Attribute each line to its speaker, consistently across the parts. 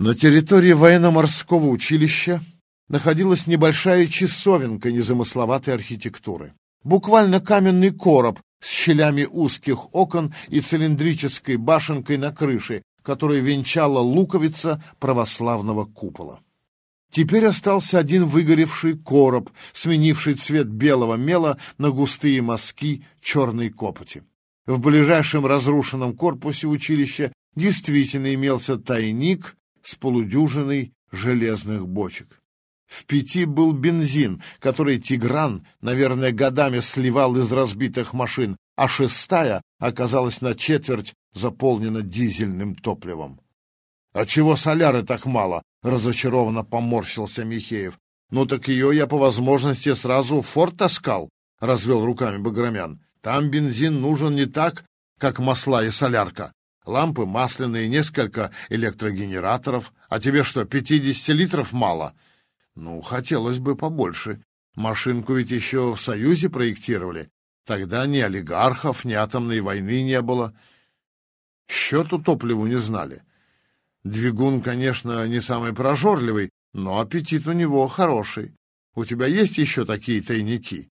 Speaker 1: На территории военно-морского училища находилась небольшая часовенка незамысловатой архитектуры. Буквально каменный короб с щелями узких окон и цилиндрической башенкой на крыше, которая венчала луковица православного купола. Теперь остался один выгоревший короб, сменивший цвет белого мела на густые мазки черной копоти. В ближайшем разрушенном корпусе училища действительно имелся тайник с полудюжиной железных бочек. В пяти был бензин, который Тигран, наверное, годами сливал из разбитых машин, а шестая оказалась на четверть заполнена дизельным топливом. — А чего соляры так мало? — разочарованно поморщился Михеев. — Ну так ее я по возможности сразу в форт таскал, — развел руками Баграмян. — Там бензин нужен не так, как масла и солярка. Лампы масляные, несколько электрогенераторов. А тебе что, пятидесяти литров мало? — ну, хотелось бы побольше. Машинку ведь еще в Союзе проектировали. Тогда ни олигархов, ни атомной войны не было. Счету топливу не знали. Двигун, конечно, не самый прожорливый, но аппетит у него хороший. У тебя есть еще такие тайники?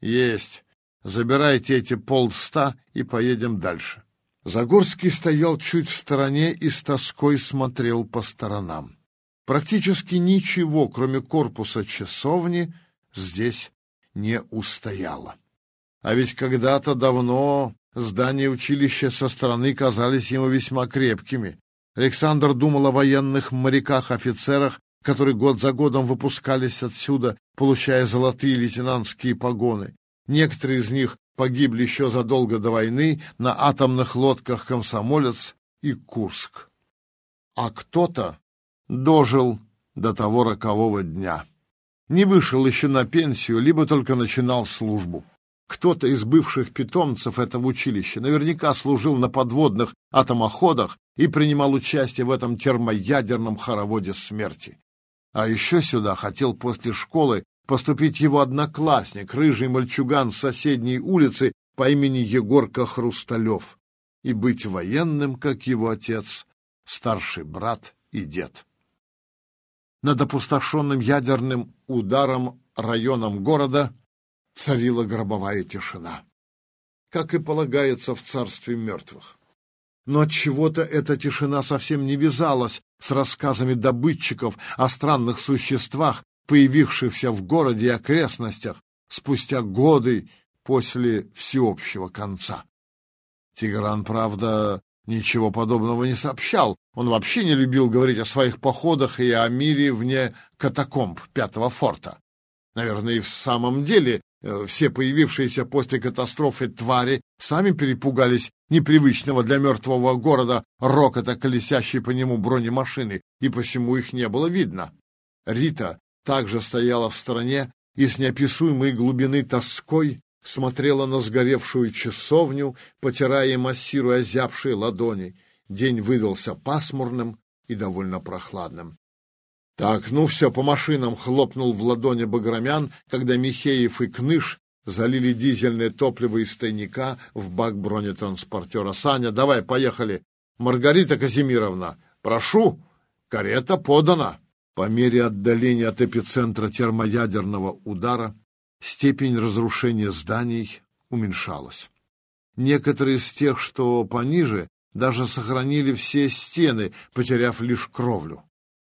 Speaker 1: Есть. Забирайте эти полста и поедем дальше. Загорский стоял чуть в стороне и с тоской смотрел по сторонам. Практически ничего, кроме корпуса часовни, здесь не устояло. А ведь когда-то давно здания училища со стороны казались ему весьма крепкими. Александр думал о военных моряках-офицерах, которые год за годом выпускались отсюда, получая золотые лейтенантские погоны. Некоторые из них погибли еще задолго до войны на атомных лодках «Комсомолец» и «Курск». А кто-то дожил до того рокового дня. Не вышел еще на пенсию, либо только начинал службу. Кто-то из бывших питомцев этого училища наверняка служил на подводных атомоходах и принимал участие в этом термоядерном хороводе смерти. А еще сюда хотел после школы поступить его одноклассник, рыжий мальчуган с соседней улицы по имени Егорка Хрусталев, и быть военным, как его отец, старший брат и дед над опустошенным ядерным ударом районом города царила гробовая тишина, как и полагается в царстве мертвых. Но от чего-то эта тишина совсем не вязалась с рассказами добытчиков о странных существах, появившихся в городе и окрестностях спустя годы после всеобщего конца. Тигран, правда, ничего подобного не сообщал. Он вообще не любил говорить о своих походах и о мире вне катакомб Пятого форта. Наверное, и в самом деле э, все появившиеся после катастрофы твари сами перепугались непривычного для мертвого города рокота колесящей по нему бронемашины, и посему их не было видно. Рита также стояла в стороне и с неописуемой глубины тоской смотрела на сгоревшую часовню, потирая и массируя озябшие ладони. День выдался пасмурным и довольно прохладным. «Так, ну все, по машинам!» — хлопнул в ладони Баграмян, когда Михеев и Кныш залили дизельное топливо из тайника в бак бронетранспортера. «Саня, давай, поехали!» «Маргарита Казимировна, прошу, карета подана!» По мере отдаления от эпицентра термоядерного удара степень разрушения зданий уменьшалась. Некоторые из тех, что пониже, даже сохранили все стены, потеряв лишь кровлю.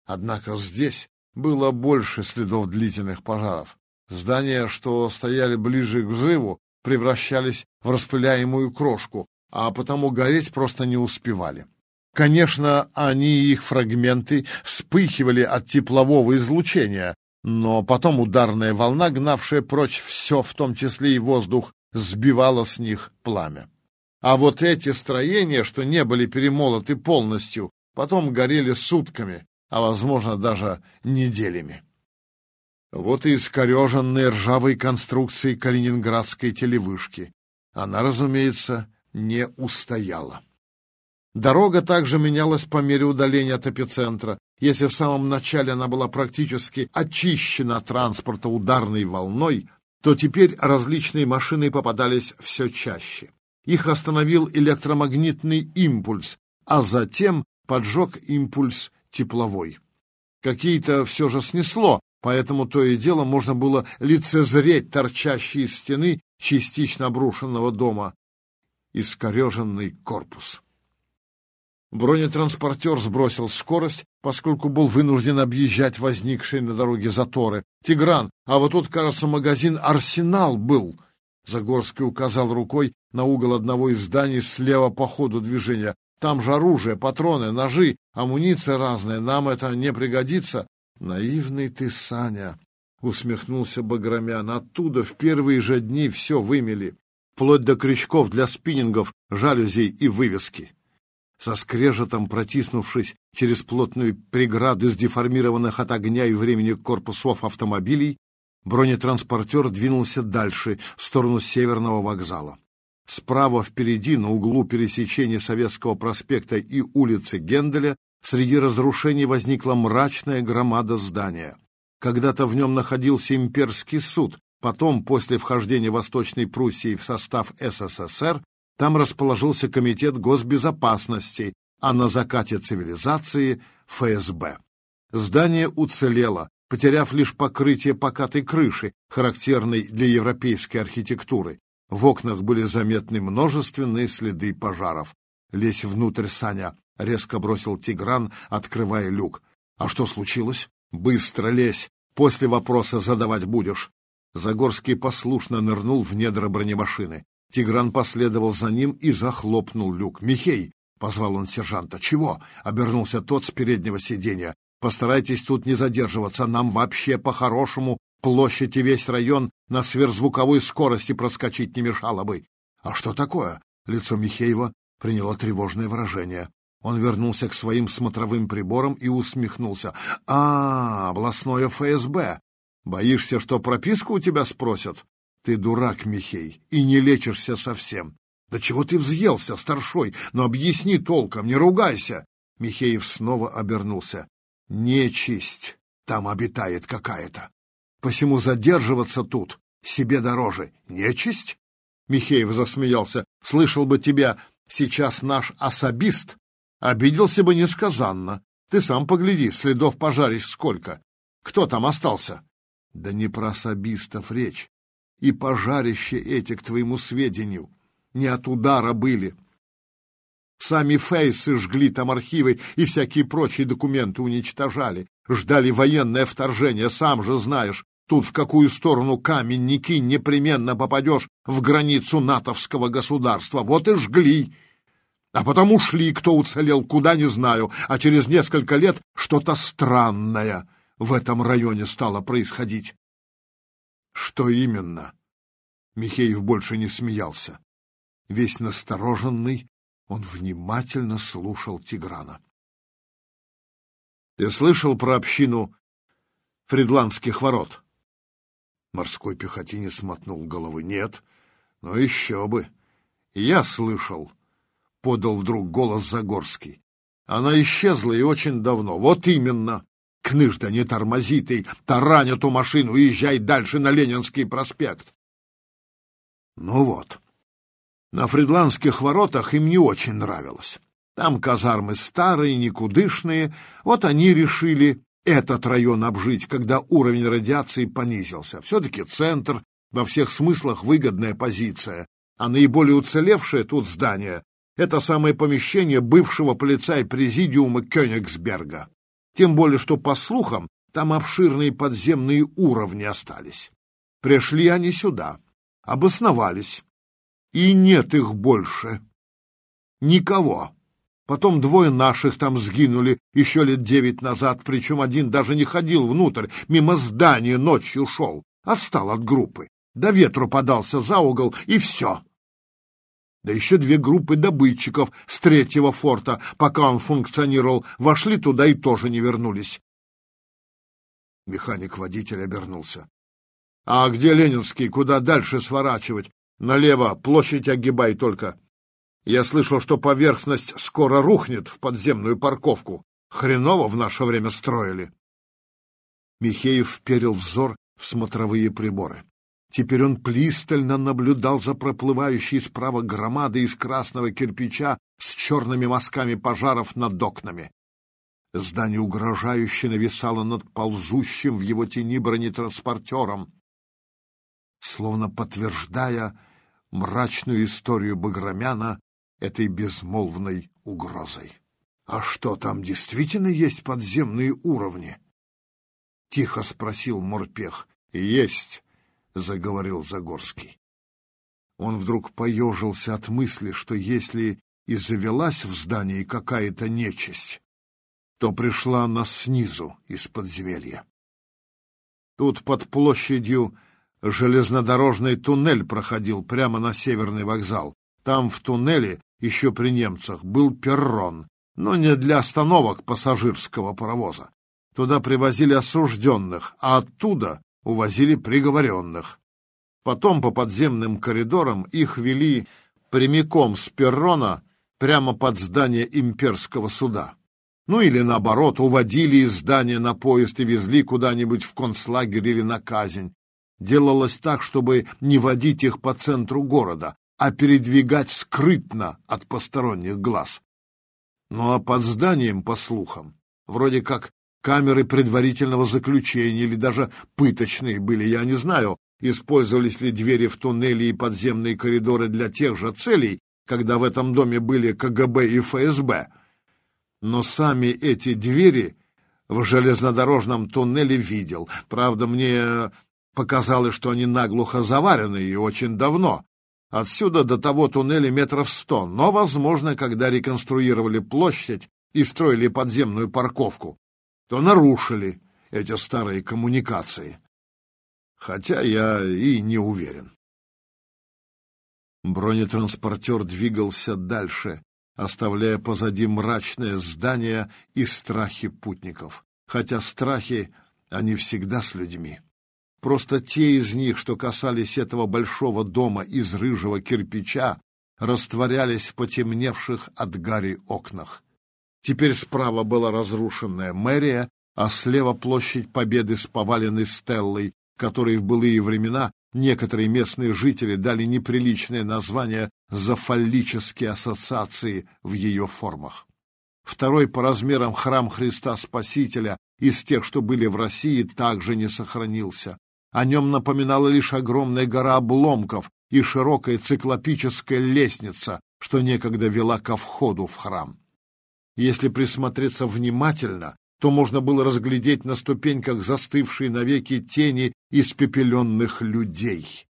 Speaker 1: Однако здесь было больше следов длительных пожаров. Здания, что стояли ближе к взрыву, превращались в распыляемую крошку, а потому гореть просто не успевали. Конечно, они и их фрагменты вспыхивали от теплового излучения, но потом ударная волна, гнавшая прочь все, в том числе и воздух, сбивала с них пламя. А вот эти строения, что не были перемолоты полностью, потом горели сутками, а, возможно, даже неделями. Вот и искореженная ржавой конструкции калининградской телевышки. Она, разумеется, не устояла. Дорога также менялась по мере удаления от эпицентра. Если в самом начале она была практически очищена от транспорта ударной волной, то теперь различные машины попадались все чаще. Их остановил электромагнитный импульс, а затем поджег импульс тепловой. Какие-то все же снесло, поэтому то и дело можно было лицезреть торчащий из стены частично обрушенного дома искореженный корпус. Бронетранспортер сбросил скорость, поскольку был вынужден объезжать возникшие на дороге заторы. «Тигран, а вот тут, кажется, магазин «Арсенал» был!» Загорский указал рукой на угол одного из зданий слева по ходу движения. «Там же оружие, патроны, ножи, амуниция разная. Нам это не пригодится». «Наивный ты, Саня!» — усмехнулся Баграмян. «Оттуда в первые же дни все вымели, вплоть до крючков для спиннингов, жалюзей и вывески» со скрежетом протиснувшись через плотную преграду из деформированных от огня и времени корпусов автомобилей, бронетранспортер двинулся дальше, в сторону северного вокзала. Справа впереди, на углу пересечения Советского проспекта и улицы Генделя, среди разрушений возникла мрачная громада здания. Когда-то в нем находился имперский суд, потом, после вхождения Восточной Пруссии в состав СССР, там расположился Комитет госбезопасности, а на закате цивилизации — ФСБ. Здание уцелело, потеряв лишь покрытие покатой крыши, характерной для европейской архитектуры. В окнах были заметны множественные следы пожаров. «Лезь внутрь, Саня!» — резко бросил Тигран, открывая люк. «А что случилось?» «Быстро лезь! После вопроса задавать будешь!» Загорский послушно нырнул в недра бронемашины. Тигран последовал за ним и захлопнул люк. «Михей!» — позвал он сержанта. «Чего?» — обернулся тот с переднего сиденья. «Постарайтесь тут не задерживаться. Нам вообще по-хорошему площадь и весь район на сверхзвуковой скорости проскочить не мешало бы». «А что такое?» — лицо Михеева приняло тревожное выражение. Он вернулся к своим смотровым приборам и усмехнулся. «А, областное ФСБ! Боишься, что прописку у тебя спросят?» Ты дурак, Михей, и не лечишься совсем. Да чего ты взъелся, старшой? Но объясни толком, не ругайся. Михеев снова обернулся. Нечисть там обитает какая-то. Посему задерживаться тут себе дороже. Нечисть? Михеев засмеялся. Слышал бы тебя сейчас наш особист, обиделся бы несказанно. Ты сам погляди, следов пожарищ сколько. Кто там остался? Да не про особистов речь и пожарище эти, к твоему сведению, не от удара были. Сами фейсы жгли там архивы и всякие прочие документы уничтожали. Ждали военное вторжение, сам же знаешь. Тут в какую сторону камень не кинь, непременно попадешь в границу натовского государства. Вот и жгли. А потом ушли, кто уцелел, куда не знаю. А через несколько лет что-то странное в этом районе стало происходить. Что именно? Михеев больше не смеялся. Весь настороженный, он внимательно слушал Тиграна. Ты слышал про общину Фридландских ворот? Морской пехотинец мотнул головы. Нет, но еще бы. Я слышал, — подал вдруг голос Загорский. Она исчезла и очень давно. Вот именно. Кныжда, не тормози ты, тарань эту машину езжай дальше на Ленинский проспект. Ну вот, на Фридландских воротах им не очень нравилось. Там казармы старые, никудышные, вот они решили этот район обжить, когда уровень радиации понизился. Все-таки центр, во всех смыслах выгодная позиция, а наиболее уцелевшее тут здание — это самое помещение бывшего полицай-президиума Кёнигсберга. Тем более, что, по слухам, там обширные подземные уровни остались. Пришли они сюда, обосновались, и нет их больше. Никого. Потом двое наших там сгинули еще лет девять назад, причем один даже не ходил внутрь, мимо здания ночью шел, отстал от группы. До ветру подался за угол, и все. Да еще две группы добытчиков с третьего форта, пока он функционировал, вошли туда и тоже не вернулись. Механик-водитель обернулся. — А где Ленинский? Куда дальше сворачивать? Налево, площадь огибай только. Я слышал, что поверхность скоро рухнет в подземную парковку. Хреново в наше время строили. Михеев вперил взор в смотровые приборы. Теперь он пристально наблюдал за проплывающей справа громадой из красного кирпича с черными мазками пожаров над окнами. Здание угрожающе нависало над ползущим в его тени бронетранспортером, словно подтверждая мрачную историю Баграмяна этой безмолвной угрозой. «А что, там действительно есть подземные уровни?» — тихо спросил Морпех. «Есть», — заговорил Загорский. Он вдруг поежился от мысли, что если и завелась в здании какая-то нечисть, то пришла она снизу, из подземелья. Тут под площадью железнодорожный туннель проходил прямо на северный вокзал. Там в туннеле, еще при немцах, был перрон, но не для остановок пассажирского паровоза. Туда привозили осужденных, а оттуда увозили приговоренных. Потом по подземным коридорам их вели прямиком с перрона прямо под здание имперского суда. Ну или наоборот, уводили из здания на поезд и везли куда-нибудь в концлагерь или на казнь. Делалось так, чтобы не водить их по центру города, а передвигать скрытно от посторонних глаз. Ну а под зданием, по слухам, вроде как камеры предварительного заключения или даже пыточные были, я не знаю, использовались ли двери в туннели и подземные коридоры для тех же целей, когда в этом доме были КГБ и ФСБ. Но сами эти двери в железнодорожном туннеле видел. Правда, мне показалось, что они наглухо заварены и очень давно. Отсюда до того туннеля метров сто, но, возможно, когда реконструировали площадь и строили подземную парковку, то нарушили эти старые коммуникации. Хотя я и не уверен. Бронетранспортер двигался дальше, оставляя позади мрачное здание и страхи путников. Хотя страхи, они всегда с людьми. Просто те из них, что касались этого большого дома из рыжего кирпича, растворялись в потемневших от гари окнах. Теперь справа была разрушенная мэрия, а слева площадь Победы с поваленной стеллой, которой в былые времена некоторые местные жители дали неприличное название за фаллические ассоциации в ее формах. Второй по размерам храм Христа Спасителя из тех, что были в России, также не сохранился. О нем напоминала лишь огромная гора обломков и широкая циклопическая лестница, что некогда вела ко входу в храм. Если присмотреться внимательно, то можно было разглядеть на ступеньках застывшие навеки тени испепеленных людей,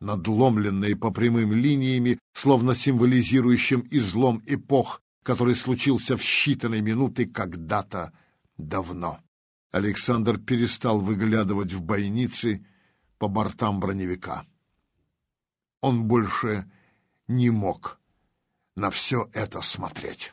Speaker 1: надломленные по прямым линиями, словно символизирующим излом эпох, который случился в считанные минуты когда-то давно. Александр перестал выглядывать в бойницы по бортам броневика. Он больше не мог на все это смотреть.